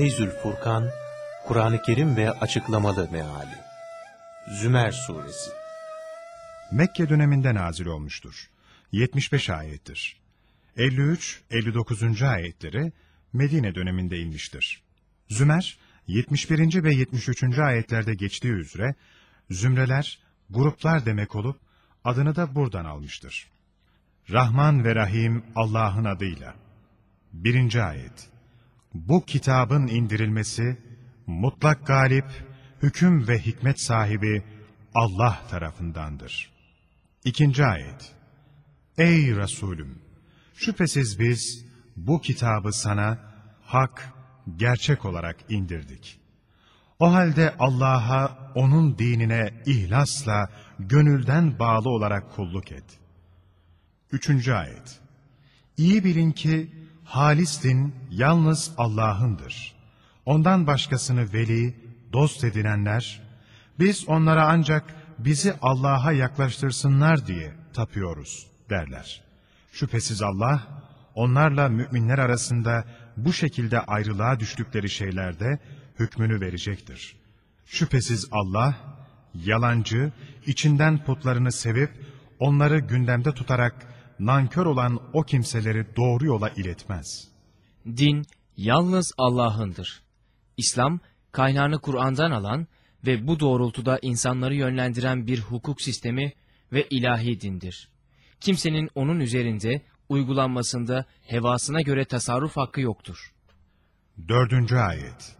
Feyzül Furkan, Kur'an-ı Kerim ve açıklamalı meali. Zümer Suresi Mekke döneminde nazil olmuştur. 75 ayettir. 53-59. ayetleri Medine döneminde inmiştir. Zümer, 71. ve 73. ayetlerde geçtiği üzere, zümreler, gruplar demek olup, adını da buradan almıştır. Rahman ve Rahim Allah'ın adıyla. Birinci ayet. Bu kitabın indirilmesi, mutlak galip, hüküm ve hikmet sahibi Allah tarafındandır. İkinci ayet. Ey Resulüm! Şüphesiz biz bu kitabı sana hak, gerçek olarak indirdik. O halde Allah'a, O'nun dinine ihlasla, gönülden bağlı olarak kulluk et. Üçüncü ayet. İyi bilin ki, halis din yalnız Allah'ındır. Ondan başkasını veli, dost edinenler, biz onlara ancak bizi Allah'a yaklaştırsınlar diye tapıyoruz derler. Şüphesiz Allah, onlarla müminler arasında bu şekilde ayrılığa düştükleri şeylerde hükmünü verecektir. Şüphesiz Allah, yalancı, içinden putlarını sevip, onları gündemde tutarak nankör olan o kimseleri doğru yola iletmez. Din yalnız Allah'ındır. İslam, kaynağını Kur'an'dan alan ve bu doğrultuda insanları yönlendiren bir hukuk sistemi ve ilahi dindir. Kimsenin onun üzerinde uygulanmasında hevasına göre tasarruf hakkı yoktur. Dördüncü ayet.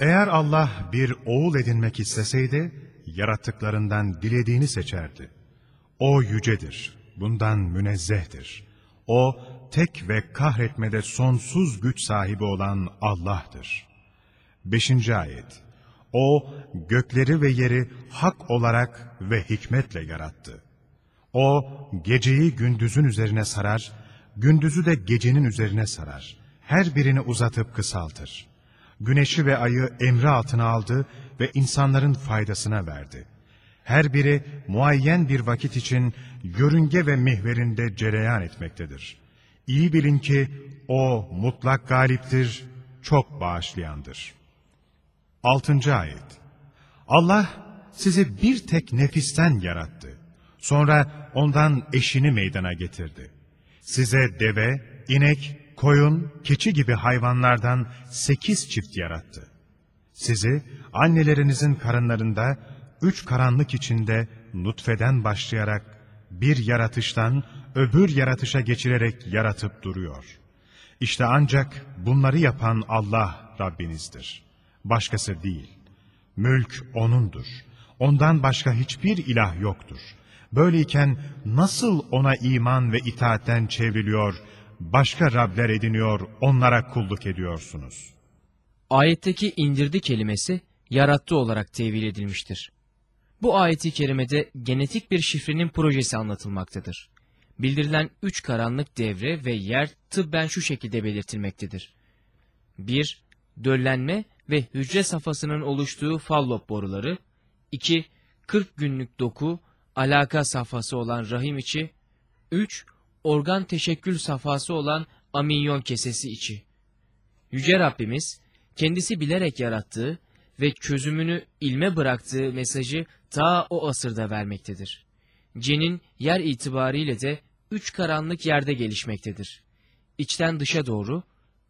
Eğer Allah bir oğul edinmek isteseydi, yarattıklarından dilediğini seçerdi. O yücedir, bundan münezzehtir. O, tek ve kahretmede sonsuz güç sahibi olan Allah'tır. Beşinci ayet. O, gökleri ve yeri hak olarak ve hikmetle yarattı. O, geceyi gündüzün üzerine sarar, gündüzü de gecenin üzerine sarar. Her birini uzatıp kısaltır. Güneşi ve ayı emri altına aldı ve insanların faydasına verdi. Her biri muayyen bir vakit için yörünge ve mihverinde cereyan etmektedir. İyi bilin ki o mutlak galiptir, çok bağışlayandır. Altıncı ayet. Allah sizi bir tek nefisten yarattı. Sonra ondan eşini meydana getirdi. Size deve, inek, koyun, keçi gibi hayvanlardan sekiz çift yarattı. Sizi annelerinizin karınlarında üç karanlık içinde nutfeden başlayarak bir yaratıştan öbür yaratışa geçirerek yaratıp duruyor. İşte ancak bunları yapan Allah Rabbinizdir. Başkası değil. Mülk O'nundur. Ondan başka hiçbir ilah yoktur. Böyleyken nasıl O'na iman ve itaatten çevriliyor, başka Rabler ediniyor, onlara kulluk ediyorsunuz? Ayetteki indirdi kelimesi yarattı olarak tevil edilmiştir. Bu ayeti kerimede genetik bir şifrenin projesi anlatılmaktadır. Bildirilen üç karanlık devre ve yer tıbben şu şekilde belirtilmektedir. 1. Döllenme ve hücre safhasının oluştuğu fallop boruları. 2. 40 günlük doku, alaka safhası olan rahim içi. 3. Organ teşekkül safhası olan aminyon kesesi içi. Yüce Rabbimiz, kendisi bilerek yarattığı ve çözümünü ilme bıraktığı mesajı ta o asırda vermektedir. Cenin yer itibariyle de üç karanlık yerde gelişmektedir. İçten dışa doğru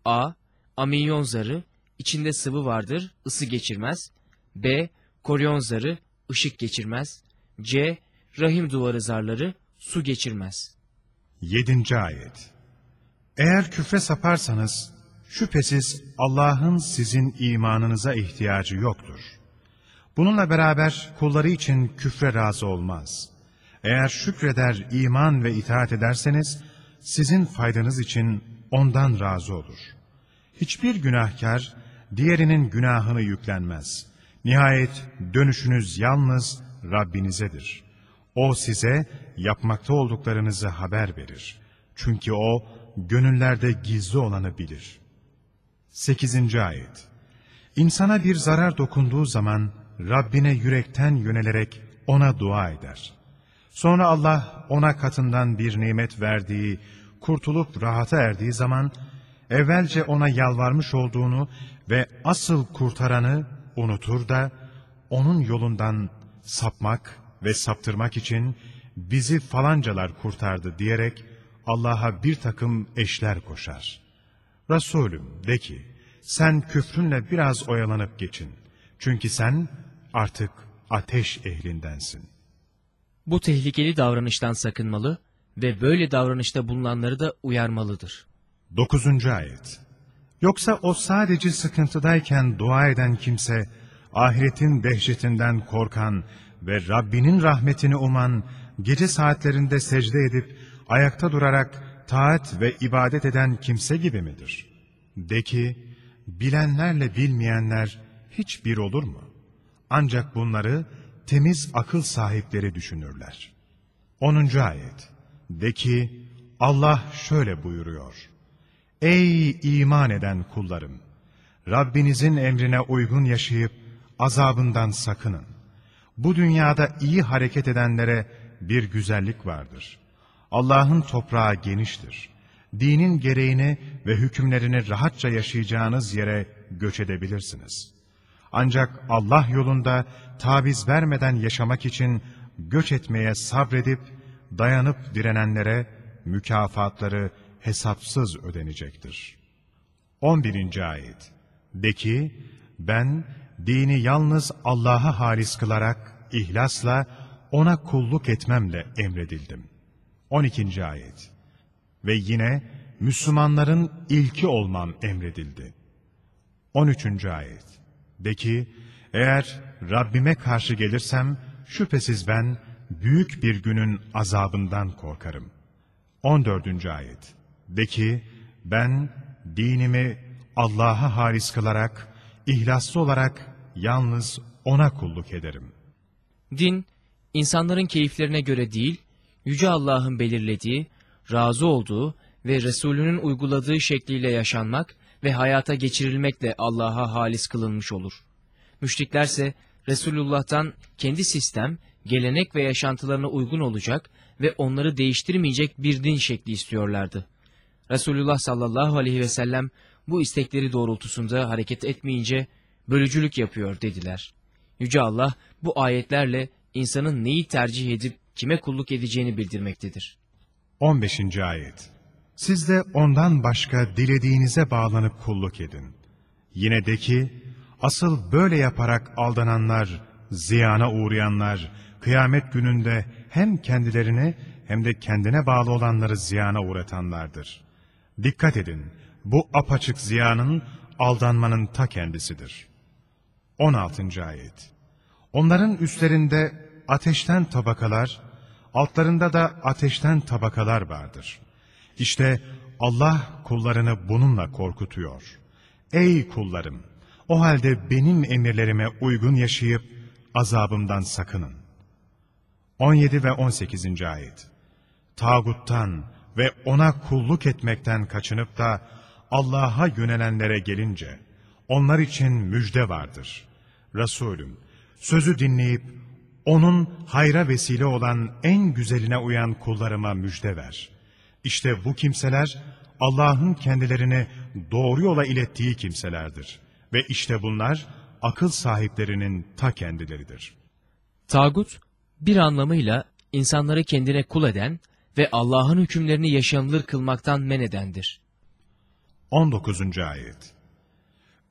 A. Aminyon zarı, içinde sıvı vardır, ısı geçirmez. B. Koryon zarı, ışık geçirmez. C. Rahim duvarı zarları, su geçirmez. Yedinci ayet. Eğer küfre saparsanız, şüphesiz Allah'ın sizin imanınıza ihtiyacı yoktur. Bununla beraber kulları için küfre razı olmaz. Eğer şükreder, iman ve itaat ederseniz, sizin faydanız için ondan razı olur. Hiçbir günahkar, diğerinin günahını yüklenmez. Nihayet dönüşünüz yalnız Rabbinizedir. O size yapmakta olduklarınızı haber verir. Çünkü O, gönüllerde gizli olanı bilir. 8. Ayet İnsana bir zarar dokunduğu zaman, Rabbine yürekten yönelerek ona dua eder. Sonra Allah ona katından bir nimet verdiği, kurtulup rahata erdiği zaman, evvelce ona yalvarmış olduğunu ve asıl kurtaranı unutur da onun yolundan sapmak ve saptırmak için bizi falancalar kurtardı diyerek Allah'a bir takım eşler koşar. Resulüm de ki, sen küfrünle biraz oyalanıp geçin. Çünkü sen artık ateş ehlindensin. Bu tehlikeli davranıştan sakınmalı ve böyle davranışta bulunanları da uyarmalıdır. 9. Ayet Yoksa o sadece sıkıntıdayken dua eden kimse, ahiretin dehşetinden korkan ve Rabbinin rahmetini uman, gece saatlerinde secde edip, ayakta durarak taat ve ibadet eden kimse gibi midir? De ki, bilenlerle bilmeyenler hiç bir olur mu? Ancak bunları temiz akıl sahipleri düşünürler. 10. Ayet De ki, Allah şöyle buyuruyor. Ey iman eden kullarım! Rabbinizin emrine uygun yaşayıp azabından sakının. Bu dünyada iyi hareket edenlere bir güzellik vardır. Allah'ın toprağı geniştir. Dinin gereğini ve hükümlerini rahatça yaşayacağınız yere göç edebilirsiniz. Ancak Allah yolunda taviz vermeden yaşamak için göç etmeye sabredip dayanıp direnenlere mükafatları hesapsız ödenecektir. 11. Ayet De ki, ben dini yalnız Allah'a halis kılarak, ihlasla, ona kulluk etmemle emredildim. 12. Ayet Ve yine Müslümanların ilki olmam emredildi. 13. Ayet De ki, eğer Rabbime karşı gelirsem, şüphesiz ben büyük bir günün azabından korkarım. 14. Ayet De ki, ben dinimi Allah'a halis kılarak, ihlaslı olarak yalnız O'na kulluk ederim. Din, insanların keyiflerine göre değil, Yüce Allah'ın belirlediği, razı olduğu ve Resulünün uyguladığı şekliyle yaşanmak ve hayata geçirilmekle Allah'a halis kılınmış olur. Müşriklerse Resulullah'tan kendi sistem, gelenek ve yaşantılarına uygun olacak ve onları değiştirmeyecek bir din şekli istiyorlardı. Resulullah sallallahu aleyhi ve sellem bu istekleri doğrultusunda hareket etmeyince bölücülük yapıyor dediler. Yüce Allah bu ayetlerle insanın neyi tercih edip kime kulluk edeceğini bildirmektedir. 15. Ayet Siz de ondan başka dilediğinize bağlanıp kulluk edin. Yine de ki, asıl böyle yaparak aldananlar, ziyana uğrayanlar, kıyamet gününde hem kendilerini hem de kendine bağlı olanları ziyana uğratanlardır. Dikkat edin, bu apaçık ziyanın, aldanmanın ta kendisidir. 16. Ayet Onların üstlerinde ateşten tabakalar, altlarında da ateşten tabakalar vardır. İşte Allah kullarını bununla korkutuyor. Ey kullarım! O halde benim emirlerime uygun yaşayıp azabımdan sakının. 17 ve 18. Ayet Tağuttan ve ona kulluk etmekten kaçınıp da Allah'a yönelenlere gelince, onlar için müjde vardır. Resulüm, sözü dinleyip, onun hayra vesile olan en güzeline uyan kullarıma müjde ver. İşte bu kimseler, Allah'ın kendilerini doğru yola ilettiği kimselerdir. Ve işte bunlar, akıl sahiplerinin ta kendileridir. Tağut, bir anlamıyla insanları kendine kul eden ve Allah'ın hükümlerini yaşanılır kılmaktan men edendir. 19. Ayet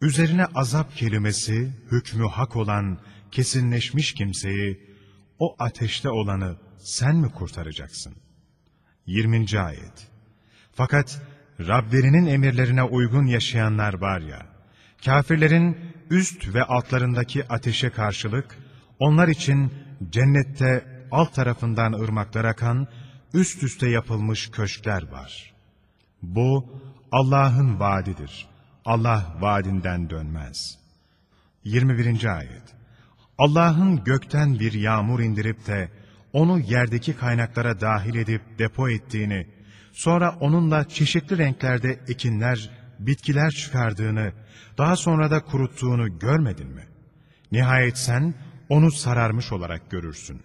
Üzerine azap kelimesi, hükmü hak olan, kesinleşmiş kimseyi, o ateşte olanı sen mi kurtaracaksın? 20. Ayet Fakat Rablerinin emirlerine uygun yaşayanlar var ya, kafirlerin üst ve altlarındaki ateşe karşılık, onlar için cennette alt tarafından ırmaklar akan, üst üste yapılmış köşkler var. Bu Allah'ın vaadidir. Allah vaadinden dönmez. 21. Ayet Allah'ın gökten bir yağmur indirip de onu yerdeki kaynaklara dahil edip depo ettiğini, sonra onunla çeşitli renklerde ekinler, bitkiler çıkardığını, daha sonra da kuruttuğunu görmedin mi? Nihayet sen onu sararmış olarak görürsün.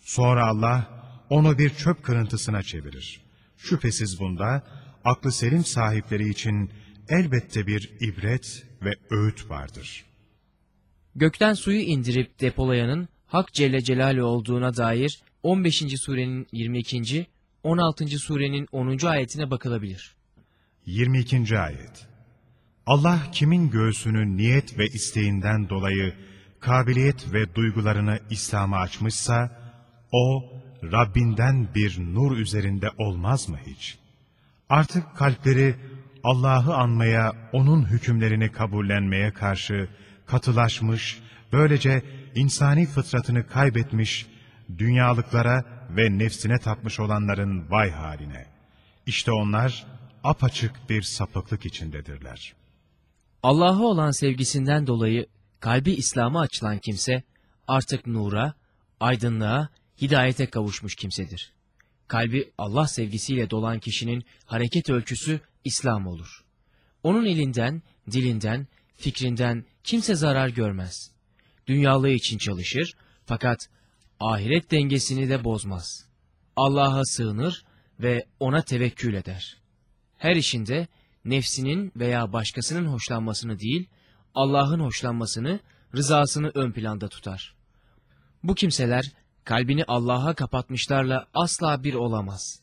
Sonra Allah onu bir çöp kırıntısına çevirir. Şüphesiz bunda aklı selim sahipleri için elbette bir ibret ve öğüt vardır. Gökten suyu indirip depolayanın Hak Celle Celaluhu olduğuna dair 15. surenin 22. 16. surenin 10. ayetine bakılabilir. 22. ayet Allah kimin göğsünü niyet ve isteğinden dolayı kabiliyet ve duygularını İslam'a açmışsa, o Rabbinden bir nur üzerinde olmaz mı hiç? Artık kalpleri Allah'ı anmaya, O'nun hükümlerini kabullenmeye karşı katılaşmış, böylece insani fıtratını kaybetmiş, dünyalıklara ve nefsine tapmış olanların vay haline. İşte onlar apaçık bir sapıklık içindedirler. Allah'a olan sevgisinden dolayı kalbi İslam'a açılan kimse artık nura, aydınlığa, hidayete kavuşmuş kimsedir. Kalbi Allah sevgisiyle dolan kişinin hareket ölçüsü İslam olur. Onun elinden, dilinden, fikrinden kimse zarar görmez. Dünyalığı için çalışır fakat ahiret dengesini de bozmaz. Allah'a sığınır ve ona tevekkül eder. Her işinde nefsinin veya başkasının hoşlanmasını değil, Allah'ın hoşlanmasını, rızasını ön planda tutar. Bu kimseler kalbini Allah'a kapatmışlarla asla bir olamaz.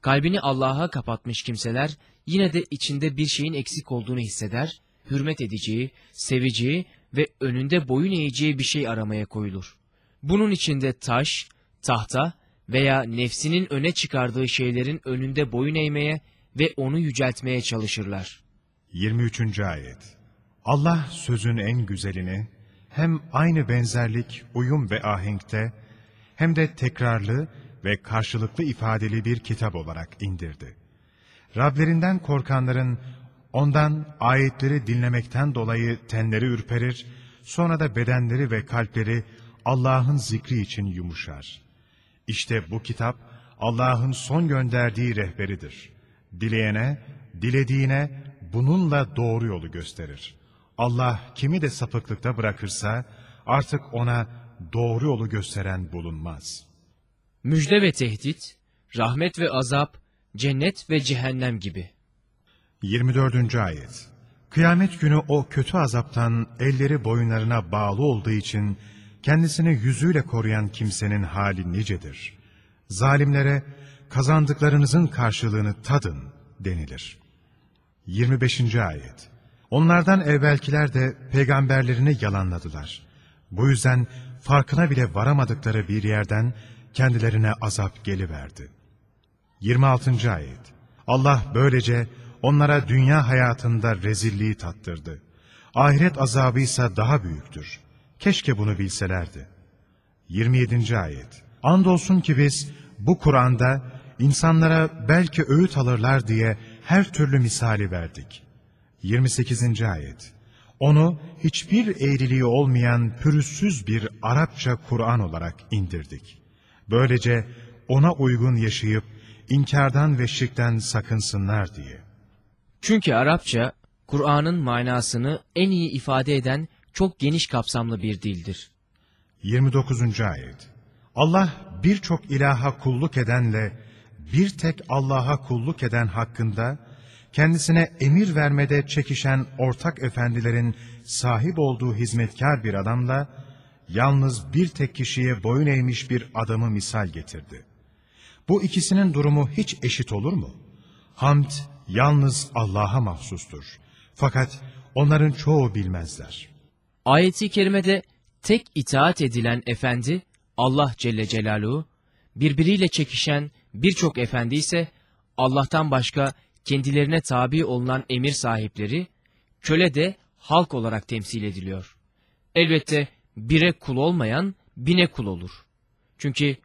Kalbini Allah'a kapatmış kimseler yine de içinde bir şeyin eksik olduğunu hisseder, hürmet edeceği, seveceği ve önünde boyun eğeceği bir şey aramaya koyulur. Bunun içinde taş, tahta veya nefsinin öne çıkardığı şeylerin önünde boyun eğmeye ve onu yüceltmeye çalışırlar. 23. ayet Allah sözün en güzelini hem aynı benzerlik, uyum ve ahenkte hem de tekrarlı ve karşılıklı ifadeli bir kitap olarak indirdi. Rablerinden korkanların ondan ayetleri dinlemekten dolayı tenleri ürperir, sonra da bedenleri ve kalpleri Allah'ın zikri için yumuşar. İşte bu kitap Allah'ın son gönderdiği rehberidir. Dileyene, dilediğine bununla doğru yolu gösterir. Allah kimi de sapıklıkta bırakırsa artık ona doğru yolu gösteren bulunmaz. Müjde ve tehdit, rahmet ve azap, cennet ve cehennem gibi. 24. ayet Kıyamet günü o kötü azaptan elleri boyunlarına bağlı olduğu için kendisini yüzüyle koruyan kimsenin hali nicedir. Zalimlere kazandıklarınızın karşılığını tadın denilir. 25. ayet Onlardan evvelkiler de peygamberlerini yalanladılar. Bu yüzden farkına bile varamadıkları bir yerden kendilerine azap geliverdi. 26. ayet Allah böylece onlara dünya hayatında rezilliği tattırdı. Ahiret azabı ise daha büyüktür. Keşke bunu bilselerdi. 27. ayet Andolsun ki biz bu Kur'an'da insanlara belki öğüt alırlar diye her türlü misali verdik. 28. ayet Onu hiçbir eğriliği olmayan pürüzsüz bir Arapça Kur'an olarak indirdik. Böylece ona uygun yaşayıp inkardan ve şirkten sakınsınlar diye. Çünkü Arapça, Kur'an'ın manasını en iyi ifade eden çok geniş kapsamlı bir dildir. 29. ayet Allah birçok ilaha kulluk edenle bir tek Allah'a kulluk eden hakkında kendisine emir vermede çekişen ortak efendilerin sahip olduğu hizmetkar bir adamla yalnız bir tek kişiye boyun eğmiş bir adamı misal getirdi. Bu ikisinin durumu hiç eşit olur mu? Hamd yalnız Allah'a mahsustur. Fakat onların çoğu bilmezler. Ayeti kerimede tek itaat edilen efendi Allah Celle Celaluhu, birbiriyle çekişen birçok efendi ise Allah'tan başka kendilerine tabi olunan emir sahipleri, köle de halk olarak temsil ediliyor. Elbette bire kul olmayan bine kul olur. Çünkü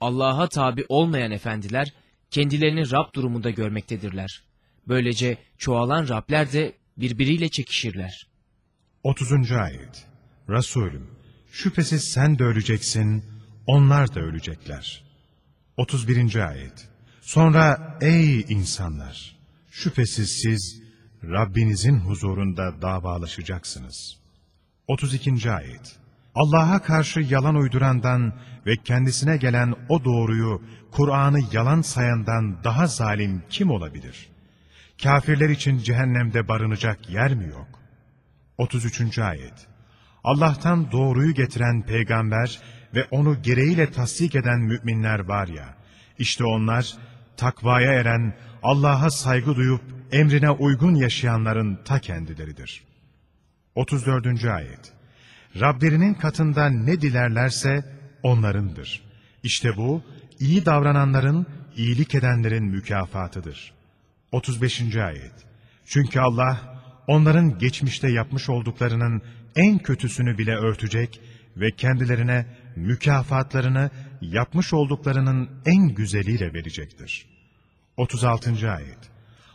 Allah'a tabi olmayan efendiler kendilerini Rab durumunda görmektedirler. Böylece çoğalan Rabler de birbiriyle çekişirler. 30. ayet Resulüm, şüphesiz sen de öleceksin, onlar da ölecekler. 31. ayet Sonra ey insanlar! Şüphesiz siz Rabbinizin huzurunda davalaşacaksınız. 32. ayet Allah'a karşı yalan uydurandan ve kendisine gelen o doğruyu, Kur'an'ı yalan sayandan daha zalim kim olabilir? Kafirler için cehennemde barınacak yer mi yok? 33. Ayet Allah'tan doğruyu getiren peygamber ve onu gereğiyle tasdik eden müminler var ya, işte onlar takvaya eren, Allah'a saygı duyup emrine uygun yaşayanların ta kendileridir. 34. Ayet Rablerinin katında ne dilerlerse onlarındır. İşte bu, iyi davrananların, iyilik edenlerin mükafatıdır. 35. Ayet Çünkü Allah, onların geçmişte yapmış olduklarının en kötüsünü bile örtecek ve kendilerine mükafatlarını yapmış olduklarının en güzeliyle verecektir. 36. Ayet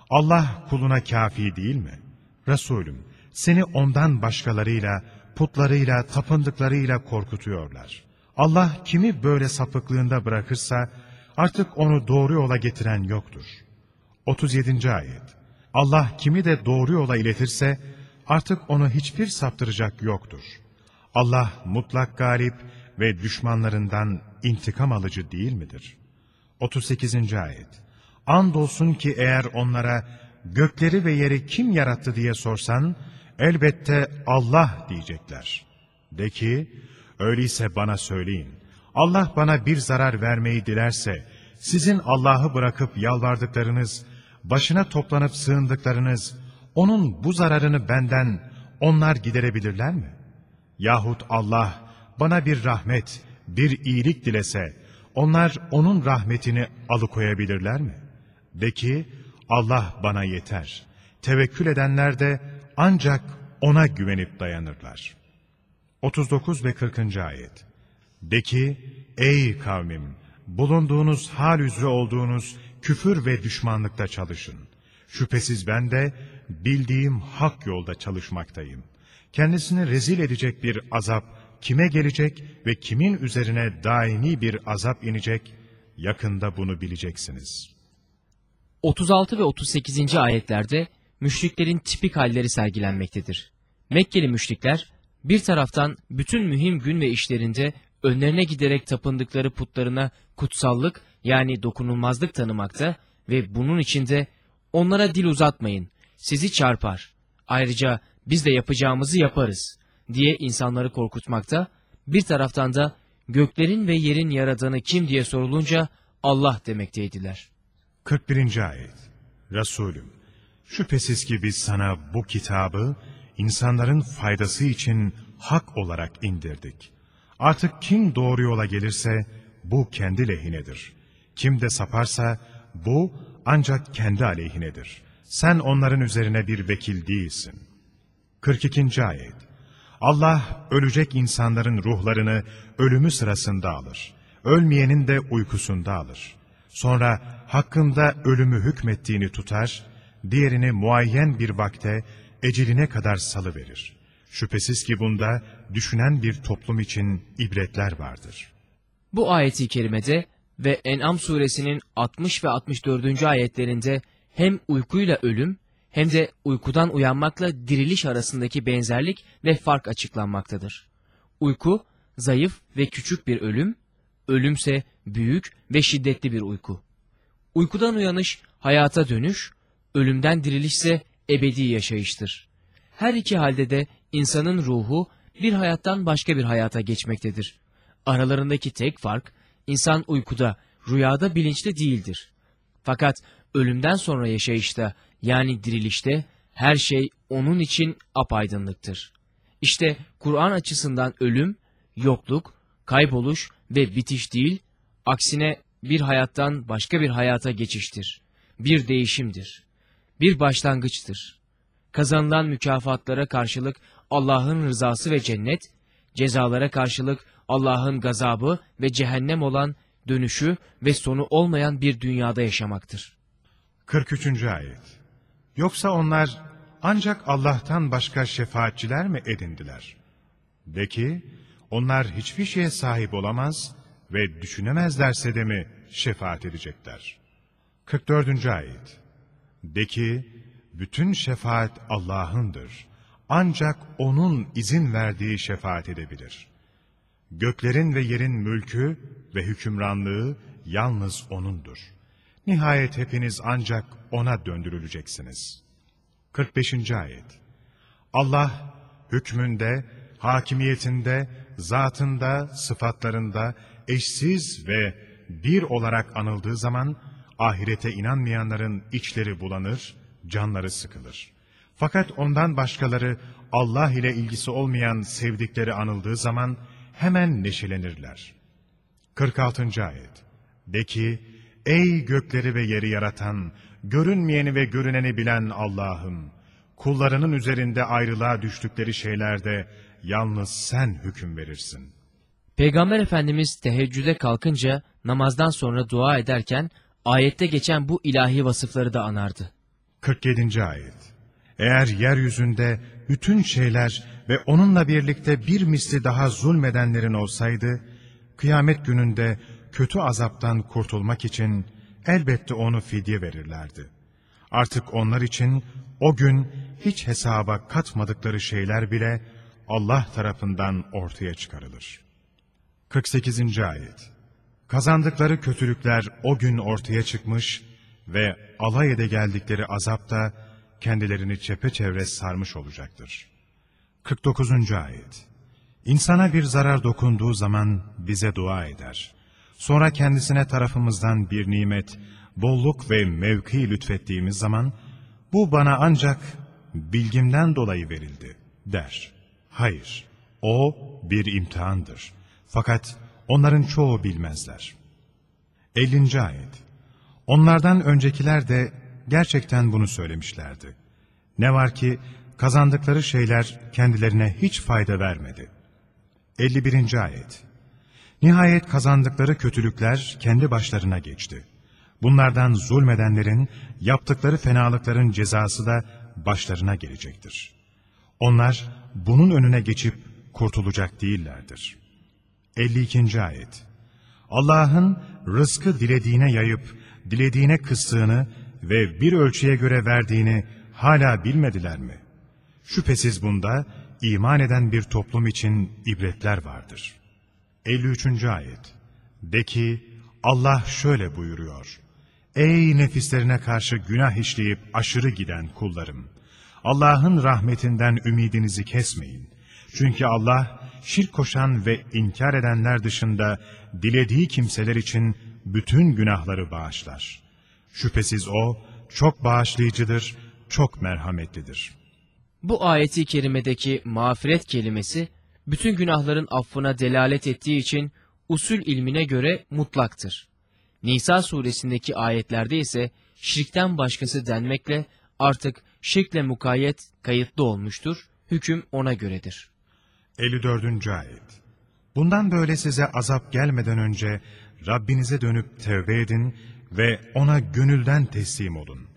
Allah kuluna kafi değil mi? Resulüm, seni ondan başkalarıyla, putlarıyla, tapındıklarıyla korkutuyorlar. Allah kimi böyle sapıklığında bırakırsa, artık onu doğru yola getiren yoktur. 37. Ayet Allah kimi de doğru yola iletirse, artık onu hiçbir saptıracak yoktur. Allah mutlak galip ve düşmanlarından intikam alıcı değil midir? 38. Ayet Andolsun ki eğer onlara gökleri ve yeri kim yarattı diye sorsan, elbette Allah diyecekler. De ki, öyleyse bana söyleyin, Allah bana bir zarar vermeyi dilerse, sizin Allah'ı bırakıp yalvardıklarınız, başına toplanıp sığındıklarınız, onun bu zararını benden onlar giderebilirler mi? Yahut Allah bana bir rahmet, bir iyilik dilese, onlar onun rahmetini alıkoyabilirler mi? De ki, Allah bana yeter. Tevekkül edenler de ancak ona güvenip dayanırlar. 39 ve 40. ayet De ki, ey kavmim, bulunduğunuz hal üzere olduğunuz küfür ve düşmanlıkta çalışın. Şüphesiz ben de bildiğim hak yolda çalışmaktayım. Kendisini rezil edecek bir azap kime gelecek ve kimin üzerine daimi bir azap inecek, yakında bunu bileceksiniz. 36 ve 38. ayetlerde müşriklerin tipik halleri sergilenmektedir. Mekkeli müşrikler bir taraftan bütün mühim gün ve işlerinde önlerine giderek tapındıkları putlarına kutsallık yani dokunulmazlık tanımakta ve bunun içinde onlara dil uzatmayın, sizi çarpar. Ayrıca biz de yapacağımızı yaparız diye insanları korkutmakta, bir taraftan da göklerin ve yerin yaradanı kim diye sorulunca Allah demekteydiler. 41. ayet Resulüm, şüphesiz ki biz sana bu kitabı insanların faydası için hak olarak indirdik. Artık kim doğru yola gelirse bu kendi lehinedir. Kim de saparsa bu ancak kendi aleyhinedir. Sen onların üzerine bir vekil değilsin. 42. ayet Allah ölecek insanların ruhlarını ölümü sırasında alır. Ölmeyenin de uykusunda alır. Sonra hakkında ölümü hükmettiğini tutar, diğerini muayyen bir vakte eceline kadar salıverir. Şüphesiz ki bunda düşünen bir toplum için ibretler vardır. Bu ayeti kerimede ve En'am suresinin 60 ve 64. ayetlerinde hem uykuyla ölüm hem de uykudan uyanmakla diriliş arasındaki benzerlik ve fark açıklanmaktadır. Uyku, zayıf ve küçük bir ölüm, ölümse büyük ve şiddetli bir uyku. Uykudan uyanış, hayata dönüş, ölümden dirilişse ebedi yaşayıştır. Her iki halde de insanın ruhu bir hayattan başka bir hayata geçmektedir. Aralarındaki tek fark, insan uykuda, rüyada bilinçli değildir. Fakat ölümden sonra yaşayışta, yani dirilişte, her şey onun için apaydınlıktır. İşte Kur'an açısından ölüm, yokluk, kayboluş ve bitiş değil, aksine bir hayattan başka bir hayata geçiştir. Bir değişimdir. Bir başlangıçtır. Kazanılan mükafatlara karşılık Allah'ın rızası ve cennet, cezalara karşılık Allah'ın gazabı ve cehennem olan dönüşü ve sonu olmayan bir dünyada yaşamaktır. 43. ayet Yoksa onlar ancak Allah'tan başka şefaatçiler mi edindiler? De ki, onlar hiçbir şeye sahip olamaz ve düşünemezlerse de mi şefaat edecekler? 44. ayet De ki, bütün şefaat Allah'ındır. Ancak O'nun izin verdiği şefaat edebilir. Göklerin ve yerin mülkü ve hükümranlığı yalnız O'nundur. Nihayet hepiniz ancak O'na döndürüleceksiniz. 45. Ayet Allah hükmünde, hakimiyetinde, zatında, sıfatlarında eşsiz ve bir olarak anıldığı zaman ahirete inanmayanların içleri bulanır, canları sıkılır. Fakat ondan başkaları Allah ile ilgisi olmayan sevdikleri anıldığı zaman hemen neşelenirler. 46. Ayet De ki, ey gökleri ve yeri yaratan, görünmeyeni ve görüneni bilen Allah'ım, kullarının üzerinde ayrılığa düştükleri şeylerde yalnız sen hüküm verirsin. Peygamber Efendimiz teheccüde kalkınca namazdan sonra dua ederken ayette geçen bu ilahi vasıfları da anardı. 47. Ayet Eğer yeryüzünde bütün şeyler ve onunla birlikte bir misli daha zulmedenlerin olsaydı, kıyamet gününde kötü azaptan kurtulmak için elbette onu fidye verirlerdi. Artık onlar için o gün hiç hesaba katmadıkları şeyler bile Allah tarafından ortaya çıkarılır. 48. Ayet Kazandıkları kötülükler o gün ortaya çıkmış ve alay ede geldikleri azap da kendilerini çepeçevre sarmış olacaktır. 49. Ayet İnsana bir zarar dokunduğu zaman bize dua eder. Sonra kendisine tarafımızdan bir nimet, bolluk ve mevki lütfettiğimiz zaman, bu bana ancak bilgimden dolayı verildi, der. Hayır, o bir imtihandır. Fakat onların çoğu bilmezler. 50. Ayet Onlardan öncekiler de gerçekten bunu söylemişlerdi. Ne var ki kazandıkları şeyler kendilerine hiç fayda vermedi. 51. Ayet Nihayet kazandıkları kötülükler kendi başlarına geçti. Bunlardan zulmedenlerin, yaptıkları fenalıkların cezası da başlarına gelecektir. Onlar bunun önüne geçip kurtulacak değillerdir. 52. Ayet Allah'ın rızkı dilediğine yayıp, dilediğine kıstığını ve bir ölçüye göre verdiğini hala bilmediler mi? Şüphesiz bunda iman eden bir toplum için ibretler vardır. 53. Ayet De ki, Allah şöyle buyuruyor. Ey nefislerine karşı günah işleyip aşırı giden kullarım! Allah'ın rahmetinden ümidinizi kesmeyin. Çünkü Allah, şirk koşan ve inkar edenler dışında dilediği kimseler için bütün günahları bağışlar. Şüphesiz O, çok bağışlayıcıdır, çok merhametlidir. Bu ayeti kerimedeki mağfiret kelimesi bütün günahların affına delalet ettiği için usul ilmine göre mutlaktır. Nisa suresindeki ayetlerde ise şirkten başkası denmekle artık şirkle mukayyet kayıtlı olmuştur, hüküm ona göredir. 54. Ayet Bundan böyle size azap gelmeden önce Rabbinize dönüp tevbe edin ve ona gönülden teslim olun.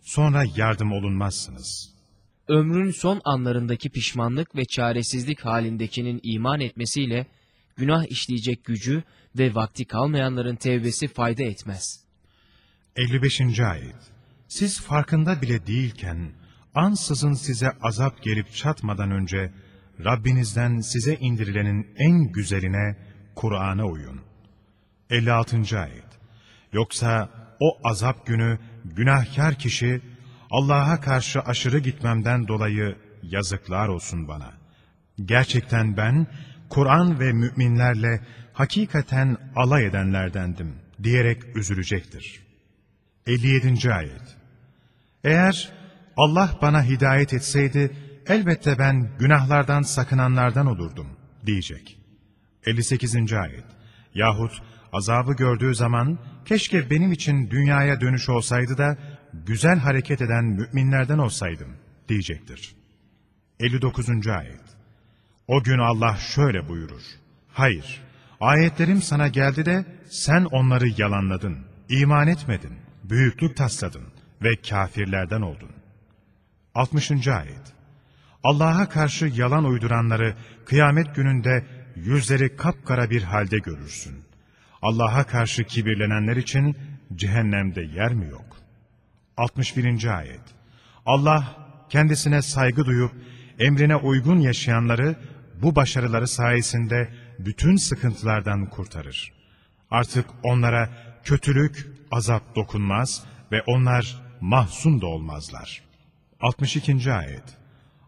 Sonra yardım olunmazsınız. Ömrün son anlarındaki pişmanlık ve çaresizlik halindekinin iman etmesiyle günah işleyecek gücü ve vakti kalmayanların tevbesi fayda etmez. 55. Ayet Siz farkında bile değilken, ansızın size azap gelip çatmadan önce, Rabbinizden size indirilenin en güzeline, Kur'an'a uyun. 56. Ayet Yoksa o azap günü günahkar kişi, Allah'a karşı aşırı gitmemden dolayı yazıklar olsun bana. Gerçekten ben, Kur'an ve müminlerle hakikaten alay edenlerdendim diyerek üzülecektir. 57. Ayet Eğer Allah bana hidayet etseydi, elbette ben günahlardan sakınanlardan olurdum diyecek. 58. Ayet Yahut azabı gördüğü zaman keşke benim için dünyaya dönüş olsaydı da güzel hareket eden müminlerden olsaydım diyecektir. 59. Ayet O gün Allah şöyle buyurur. Hayır, ayetlerim sana geldi de sen onları yalanladın, iman etmedin, büyüklük tasladın ve kafirlerden oldun. 60. Ayet Allah'a karşı yalan uyduranları kıyamet gününde yüzleri kapkara bir halde görürsün. Allah'a karşı kibirlenenler için cehennemde yer mi yok? 61. Ayet Allah kendisine saygı duyup emrine uygun yaşayanları bu başarıları sayesinde bütün sıkıntılardan kurtarır. Artık onlara kötülük, azap dokunmaz ve onlar mahzun da olmazlar. 62. Ayet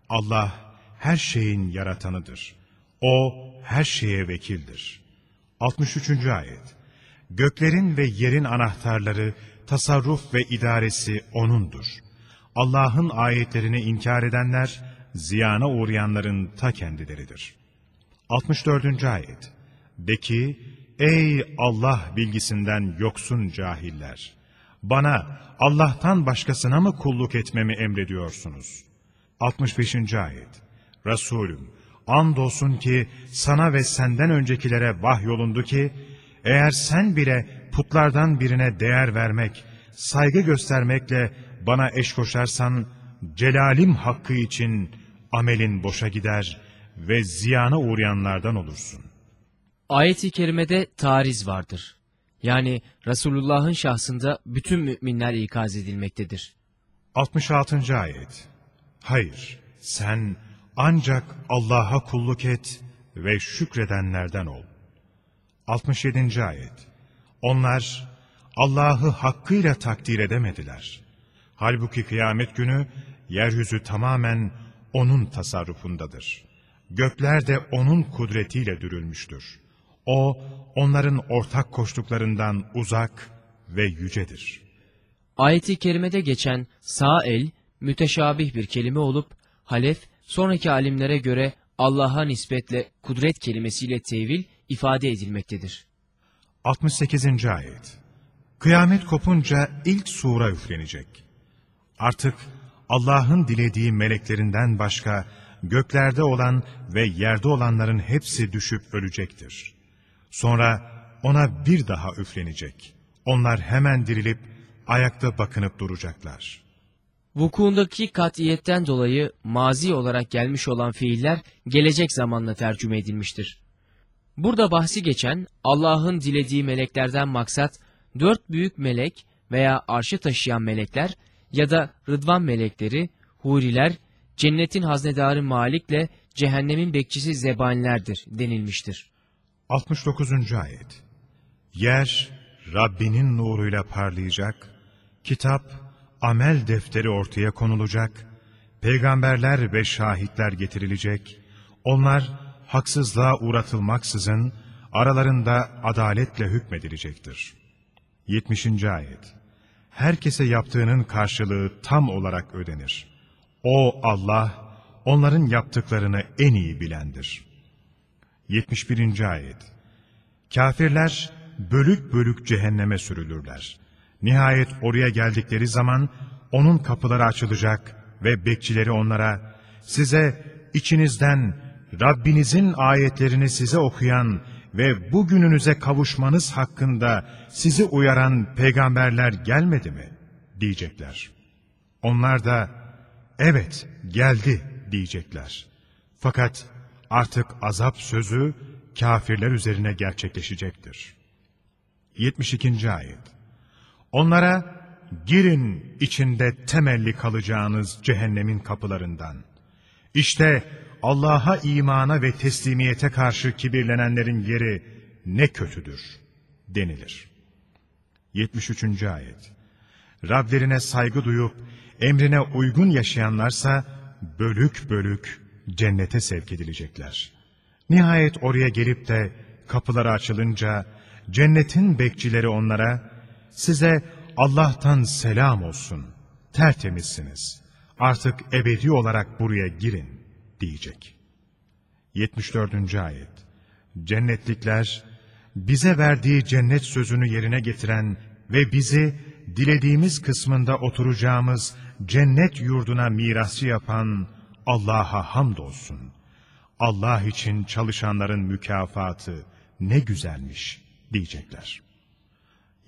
Allah her şeyin yaratanıdır. O her şeye vekildir. 63. Ayet Göklerin ve yerin anahtarları, tasarruf ve idaresi O'nundur. Allah'ın ayetlerini inkar edenler, ziyana uğrayanların ta kendileridir. 64. Ayet De ki, ey Allah bilgisinden yoksun cahiller! Bana Allah'tan başkasına mı kulluk etmemi emrediyorsunuz? 65. Ayet Resulüm, andolsun ki sana ve senden öncekilere vahyolundu ki, eğer sen bile putlardan birine değer vermek, saygı göstermekle bana eş koşarsan, celalim hakkı için amelin boşa gider ve ziyana uğrayanlardan olursun. Ayet-i kerimede tariz vardır. Yani Resulullah'ın şahsında bütün müminler ikaz edilmektedir. 66. Ayet Hayır, sen ancak Allah'a kulluk et ve şükredenlerden ol. 67. Ayet Onlar Allah'ı hakkıyla takdir edemediler. Halbuki kıyamet günü yeryüzü tamamen O'nun tasarrufundadır. Gökler de O'nun kudretiyle dürülmüştür. O, onların ortak koştuklarından uzak ve yücedir. Ayet-i kerimede geçen sağ el müteşabih bir kelime olup halef sonraki alimlere göre Allah'a nispetle kudret kelimesiyle tevil ifade edilmektedir. 68. Ayet Kıyamet kopunca ilk sura üflenecek. Artık Allah'ın dilediği meleklerinden başka göklerde olan ve yerde olanların hepsi düşüp ölecektir. Sonra ona bir daha üflenecek. Onlar hemen dirilip ayakta bakınıp duracaklar. Vukuundaki katiyetten dolayı mazi olarak gelmiş olan fiiller gelecek zamanla tercüme edilmiştir. Burada bahsi geçen Allah'ın dilediği meleklerden maksat dört büyük melek veya arşı taşıyan melekler ya da rıdvan melekleri, huriler, cennetin haznedarı Malik'le cehennemin bekçisi zebanilerdir denilmiştir. 69. Ayet Yer Rabbinin nuruyla parlayacak, kitap, amel defteri ortaya konulacak, peygamberler ve şahitler getirilecek, onlar haksızlığa uğratılmaksızın aralarında adaletle hükmedilecektir. 70. Ayet Herkese yaptığının karşılığı tam olarak ödenir. O Allah, onların yaptıklarını en iyi bilendir. 71. Ayet Kafirler bölük bölük cehenneme sürülürler. Nihayet oraya geldikleri zaman onun kapıları açılacak ve bekçileri onlara size içinizden Rabbinizin ayetlerini size okuyan ve bugününüze kavuşmanız hakkında sizi uyaran peygamberler gelmedi mi? diyecekler. Onlar da evet geldi diyecekler. Fakat artık azap sözü kafirler üzerine gerçekleşecektir. 72. Ayet Onlara girin içinde temelli kalacağınız cehennemin kapılarından. İşte Allah'a imana ve teslimiyete karşı kibirlenenlerin yeri ne kötüdür denilir. 73. Ayet Rablerine saygı duyup emrine uygun yaşayanlarsa bölük bölük cennete sevk edilecekler. Nihayet oraya gelip de kapıları açılınca cennetin bekçileri onlara size Allah'tan selam olsun, tertemizsiniz. Artık ebedi olarak buraya girin diyecek. 74. Ayet Cennetlikler, bize verdiği cennet sözünü yerine getiren ve bizi dilediğimiz kısmında oturacağımız cennet yurduna mirasçı yapan Allah'a hamdolsun. Allah için çalışanların mükafatı ne güzelmiş diyecekler.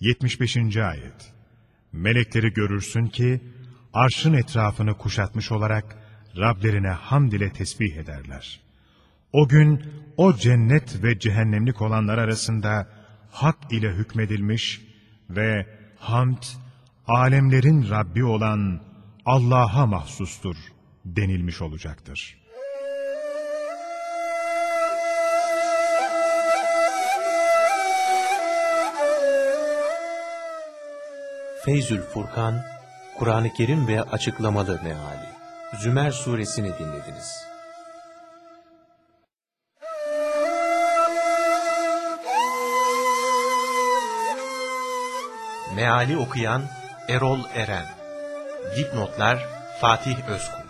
75. Ayet Melekleri görürsün ki, arşın etrafını kuşatmış olarak Rablerine hamd ile tesbih ederler. O gün o cennet ve cehennemlik olanlar arasında hak ile hükmedilmiş ve hamd, alemlerin Rabbi olan Allah'a mahsustur denilmiş olacaktır. Feyzül Furkan, Kur'an-ı Kerim ve açıklamalı meali. Zümer suresini dinlediniz. Meali okuyan Erol Eren Dipnotlar Fatih Özkul